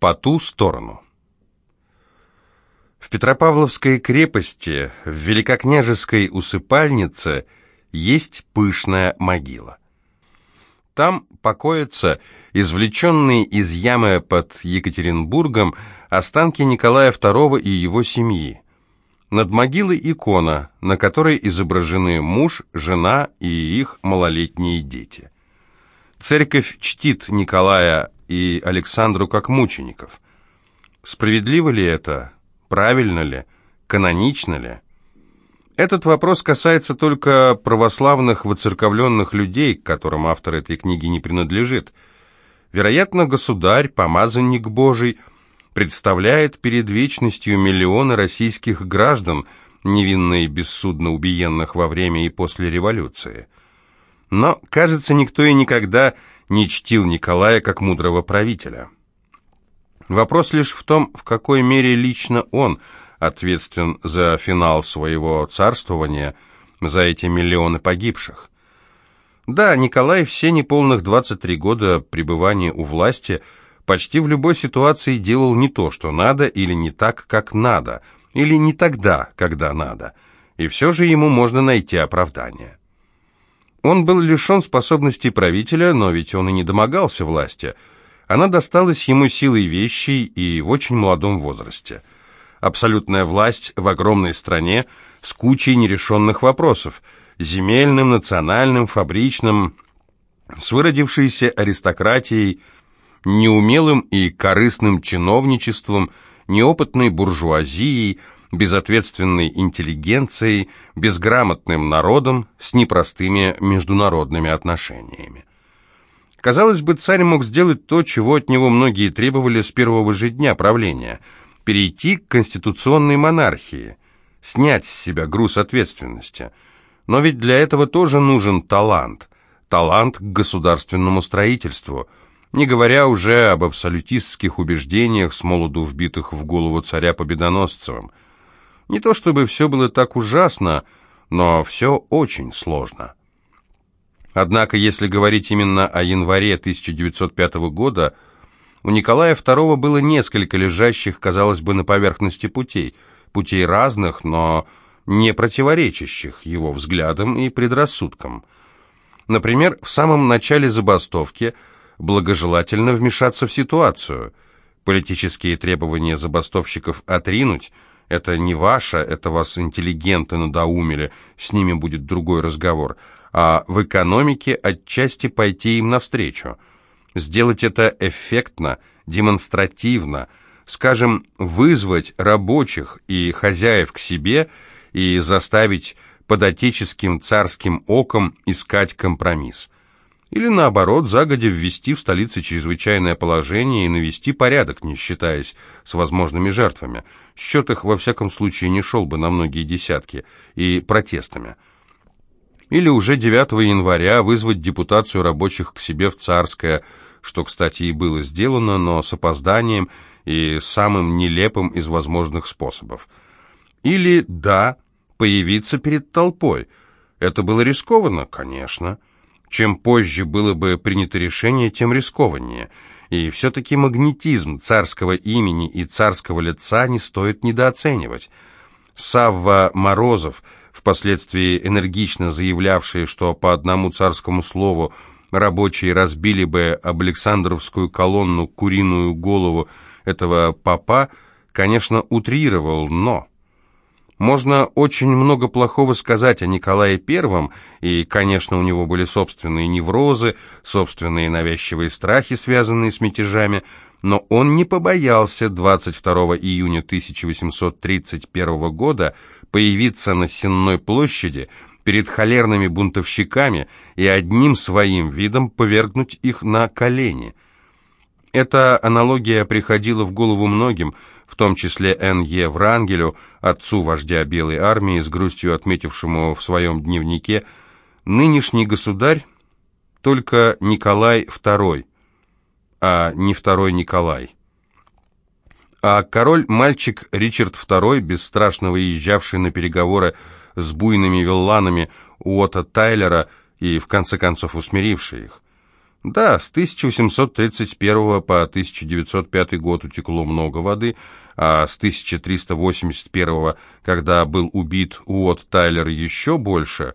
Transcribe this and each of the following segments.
По ту сторону. В Петропавловской крепости, в Великокняжеской усыпальнице, есть пышная могила. Там покоятся извлеченные из ямы под Екатеринбургом останки Николая II и его семьи. Над могилой икона, на которой изображены муж, жена и их малолетние дети. Церковь чтит Николая и Александру как мучеников. Справедливо ли это? Правильно ли? Канонично ли? Этот вопрос касается только православных воцерковленных людей, к которым автор этой книги не принадлежит. Вероятно, государь, помазанник Божий – представляет перед вечностью миллионы российских граждан, невинно и бессудно убиенных во время и после революции. Но, кажется, никто и никогда не чтил Николая как мудрого правителя. Вопрос лишь в том, в какой мере лично он ответственен за финал своего царствования, за эти миллионы погибших. Да, Николай все неполных 23 года пребывания у власти – почти в любой ситуации делал не то, что надо, или не так, как надо, или не тогда, когда надо. И все же ему можно найти оправдание. Он был лишен способностей правителя, но ведь он и не домогался власти. Она досталась ему силой вещей и в очень молодом возрасте. Абсолютная власть в огромной стране с кучей нерешенных вопросов – земельным, национальным, фабричным, с выродившейся аристократией – неумелым и корыстным чиновничеством, неопытной буржуазией, безответственной интеллигенцией, безграмотным народом с непростыми международными отношениями. Казалось бы, царь мог сделать то, чего от него многие требовали с первого же дня правления – перейти к конституционной монархии, снять с себя груз ответственности. Но ведь для этого тоже нужен талант, талант к государственному строительству – не говоря уже об абсолютистских убеждениях, с молоду вбитых в голову царя Победоносцевым. Не то чтобы все было так ужасно, но все очень сложно. Однако, если говорить именно о январе 1905 года, у Николая II было несколько лежащих, казалось бы, на поверхности путей, путей разных, но не противоречащих его взглядам и предрассудкам. Например, в самом начале забастовки – благожелательно вмешаться в ситуацию. Политические требования забастовщиков отринуть – это не ваше, это вас интеллигенты надоумили, с ними будет другой разговор, а в экономике отчасти пойти им навстречу. Сделать это эффектно, демонстративно, скажем, вызвать рабочих и хозяев к себе и заставить под отеческим царским оком искать компромисс. Или наоборот, загодя ввести в столице чрезвычайное положение и навести порядок, не считаясь с возможными жертвами. Счет их, во всяком случае, не шел бы на многие десятки, и протестами. Или уже 9 января вызвать депутацию рабочих к себе в Царское, что, кстати, и было сделано, но с опозданием и самым нелепым из возможных способов. Или, да, появиться перед толпой. Это было рискованно, конечно. Чем позже было бы принято решение, тем рискованнее. И все-таки магнетизм царского имени и царского лица не стоит недооценивать. Савва Морозов, впоследствии энергично заявлявший, что по одному царскому слову рабочие разбили бы об Александровскую колонну куриную голову этого папа, конечно, утрировал, но... Можно очень много плохого сказать о Николае Первом, и, конечно, у него были собственные неврозы, собственные навязчивые страхи, связанные с мятежами, но он не побоялся 22 июня 1831 года появиться на Сенной площади перед холерными бунтовщиками и одним своим видом повергнуть их на колени. Эта аналогия приходила в голову многим, в том числе Н.Е. Врангелю, отцу вождя Белой армии, с грустью отметившему в своем дневнике, «Нынешний государь только Николай II, а не второй Николай». А король-мальчик Ричард II, бесстрашно выезжавший на переговоры с буйными вилланами Уотта Тайлера и, в конце концов, усмиривший их. Да, с 1831 по 1905 год утекло много воды, а с 1381, когда был убит Уотт Тайлер, еще больше.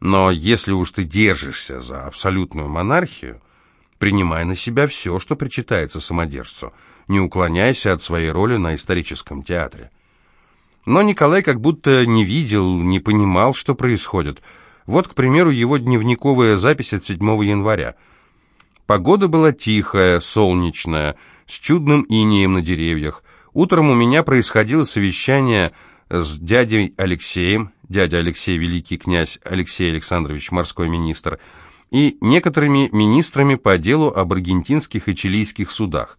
Но если уж ты держишься за абсолютную монархию, принимай на себя все, что причитается самодержцу, не уклоняйся от своей роли на историческом театре. Но Николай как будто не видел, не понимал, что происходит. Вот, к примеру, его дневниковая запись от 7 января – Погода была тихая, солнечная, с чудным инеем на деревьях. Утром у меня происходило совещание с дядей Алексеем, дядя Алексей великий князь, Алексей Александрович морской министр, и некоторыми министрами по делу об аргентинских и чилийских судах.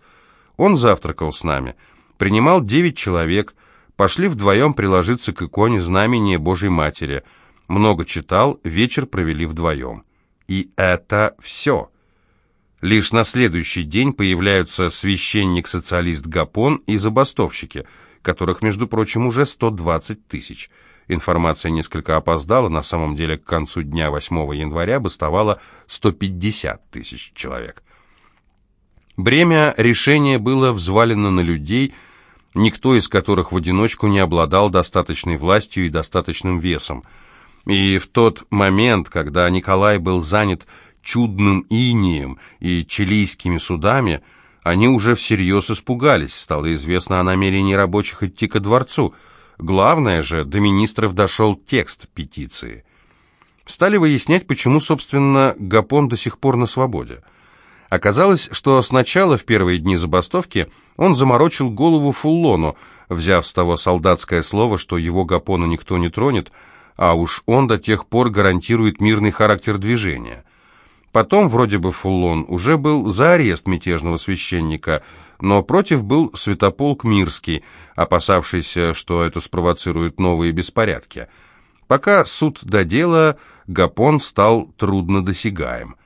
Он завтракал с нами, принимал девять человек, пошли вдвоем приложиться к иконе знамения Божьей Матери, много читал, вечер провели вдвоем. И это все. Лишь на следующий день появляются священник-социалист Гапон и забастовщики, которых, между прочим, уже 120 тысяч. Информация несколько опоздала, на самом деле к концу дня 8 января бастовало 150 тысяч человек. Бремя решения было взвалено на людей, никто из которых в одиночку не обладал достаточной властью и достаточным весом. И в тот момент, когда Николай был занят чудным инием и чилийскими судами, они уже всерьез испугались, стало известно о намерении рабочих идти ко дворцу. Главное же, до министров дошел текст петиции. Стали выяснять, почему, собственно, Гапон до сих пор на свободе. Оказалось, что сначала, в первые дни забастовки, он заморочил голову Фуллону, взяв с того солдатское слово, что его Гапона никто не тронет, а уж он до тех пор гарантирует мирный характер движения. Потом, вроде бы, Фуллон уже был за арест мятежного священника, но против был святополк Мирский, опасавшийся, что это спровоцирует новые беспорядки. Пока суд до дела, Гапон стал труднодосягаем.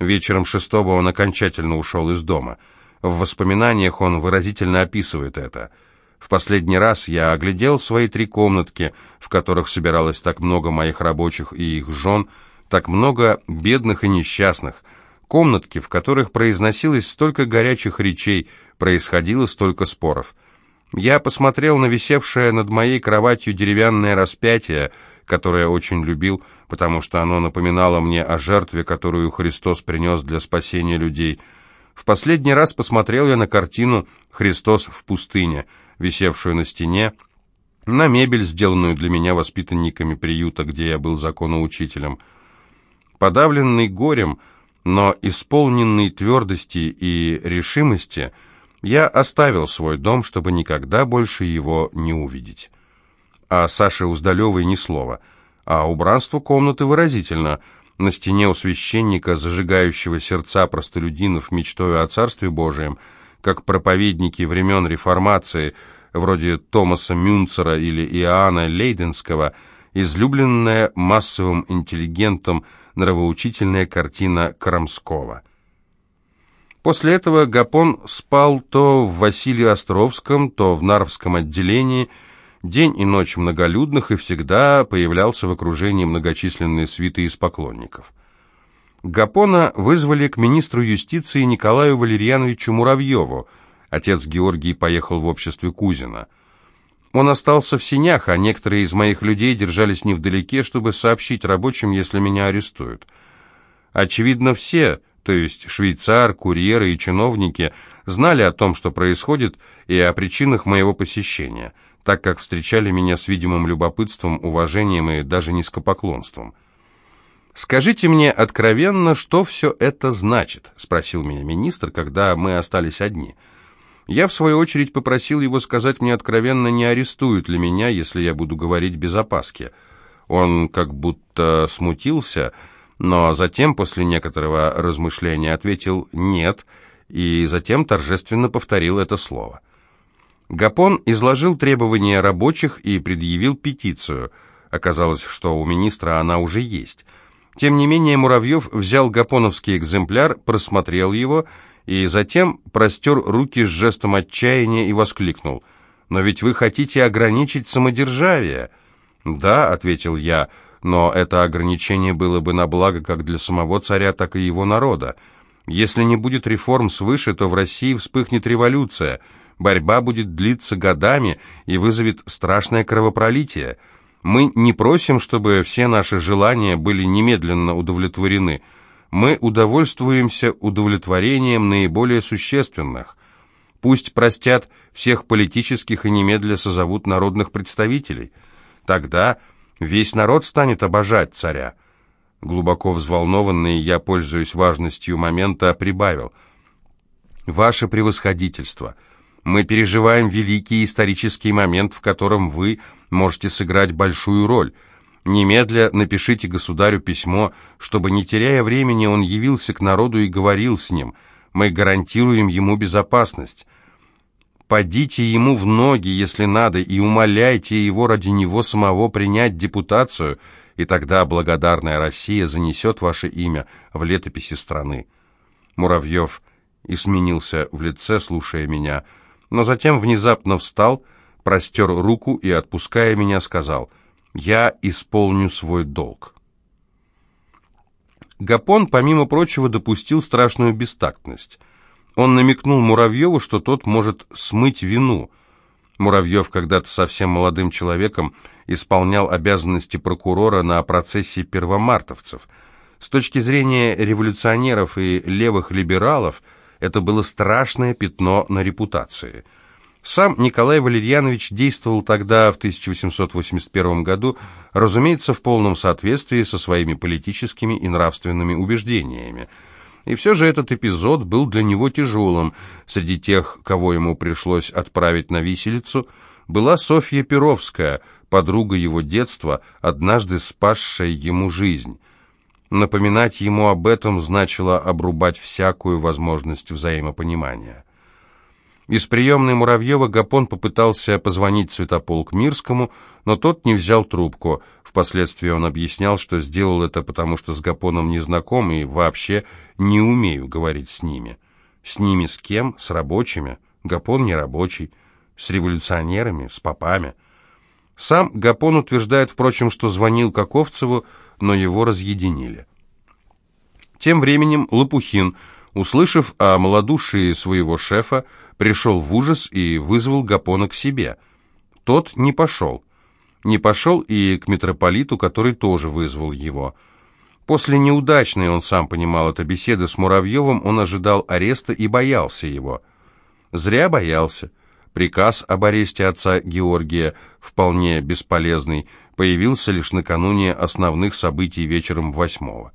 Вечером шестого он окончательно ушел из дома. В воспоминаниях он выразительно описывает это. В последний раз я оглядел свои три комнатки, в которых собиралось так много моих рабочих и их жен, так много бедных и несчастных, комнатки, в которых произносилось столько горячих речей, происходило столько споров. Я посмотрел на висевшее над моей кроватью деревянное распятие, которое очень любил, потому что оно напоминало мне о жертве, которую Христос принес для спасения людей. В последний раз посмотрел я на картину «Христос в пустыне», висевшую на стене, на мебель, сделанную для меня воспитанниками приюта, где я был законоучителем. Подавленный горем, но исполненный твердости и решимости, я оставил свой дом, чтобы никогда больше его не увидеть. А Саше Уздалевой ни слова, а убранство комнаты выразительно. На стене у священника, зажигающего сердца простолюдинов мечтой о Царстве Божием, как проповедники времен Реформации, вроде Томаса Мюнцера или Иоанна Лейденского, излюбленная массовым интеллигентом нравоучительная картина Крамского. После этого Гапон спал то в Василии Островском, то в Нарвском отделении, день и ночь многолюдных, и всегда появлялся в окружении многочисленные свиты из поклонников. Гапона вызвали к министру юстиции Николаю Валерьяновичу Муравьеву. Отец Георгий поехал в обществе Кузина. Он остался в синях, а некоторые из моих людей держались невдалеке, чтобы сообщить рабочим, если меня арестуют. Очевидно, все, то есть швейцар, курьеры и чиновники, знали о том, что происходит, и о причинах моего посещения, так как встречали меня с видимым любопытством, уважением и даже низкопоклонством. «Скажите мне откровенно, что все это значит?» — спросил меня министр, когда мы остались одни — я, в свою очередь, попросил его сказать мне откровенно, не арестуют ли меня, если я буду говорить без опаски. Он как будто смутился, но затем, после некоторого размышления, ответил «нет», и затем торжественно повторил это слово. Гапон изложил требования рабочих и предъявил петицию. Оказалось, что у министра она уже есть. Тем не менее, Муравьев взял гапоновский экземпляр, просмотрел его и затем простер руки с жестом отчаяния и воскликнул. «Но ведь вы хотите ограничить самодержавие?» «Да», — ответил я, — «но это ограничение было бы на благо как для самого царя, так и его народа. Если не будет реформ свыше, то в России вспыхнет революция. Борьба будет длиться годами и вызовет страшное кровопролитие. Мы не просим, чтобы все наши желания были немедленно удовлетворены. Мы удовольствуемся удовлетворением наиболее существенных. Пусть простят всех политических и немедля созовут народных представителей. Тогда весь народ станет обожать царя. Глубоко взволнованный, я, пользуясь важностью момента, прибавил. «Ваше превосходительство, мы переживаем великий исторический момент, в котором вы можете сыграть большую роль. Немедля напишите государю письмо, чтобы, не теряя времени, он явился к народу и говорил с ним. Мы гарантируем ему безопасность. Подите ему в ноги, если надо, и умоляйте его ради него самого принять депутацию – и тогда благодарная Россия занесет ваше имя в летописи страны. Муравьев изменился в лице, слушая меня, но затем внезапно встал, простер руку и, отпуская меня, сказал «Я исполню свой долг». Гапон, помимо прочего, допустил страшную бестактность. Он намекнул Муравьеву, что тот может смыть вину. Муравьев, когда-то совсем молодым человеком, исполнял обязанности прокурора на процессе первомартовцев. С точки зрения революционеров и левых либералов это было страшное пятно на репутации. Сам Николай Валерьянович действовал тогда, в 1881 году, разумеется, в полном соответствии со своими политическими и нравственными убеждениями. И все же этот эпизод был для него тяжелым. Среди тех, кого ему пришлось отправить на виселицу, была Софья Перовская – подруга его детства, однажды спасшая ему жизнь. Напоминать ему об этом значило обрубать всякую возможность взаимопонимания. Из приемной Муравьева Гапон попытался позвонить Святополк Мирскому, но тот не взял трубку. Впоследствии он объяснял, что сделал это потому, что с Гапоном не знаком и вообще не умею говорить с ними. С ними с кем? С рабочими? Гапон не рабочий. С революционерами? С попами? Сам Гапон утверждает, впрочем, что звонил Каковцеву, но его разъединили. Тем временем Лопухин, услышав о малодушии своего шефа, пришел в ужас и вызвал Гапона к себе. Тот не пошел. Не пошел и к митрополиту, который тоже вызвал его. После неудачной, он сам понимал, это беседы с Муравьевым, он ожидал ареста и боялся его. Зря боялся. Приказ об аресте отца Георгия, вполне бесполезный, появился лишь накануне основных событий вечером восьмого.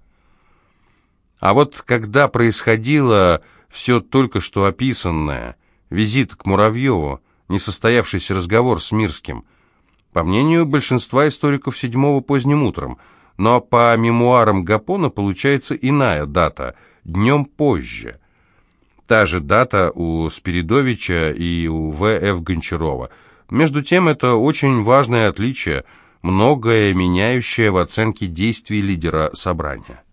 А вот когда происходило все только что описанное, визит к Муравьеву, несостоявшийся разговор с Мирским, по мнению большинства историков седьмого поздним утром, но по мемуарам Гапона получается иная дата, днем позже. Та же дата у Спиридовича и у В.Ф. Гончарова. Между тем, это очень важное отличие, многое меняющее в оценке действий лидера собрания.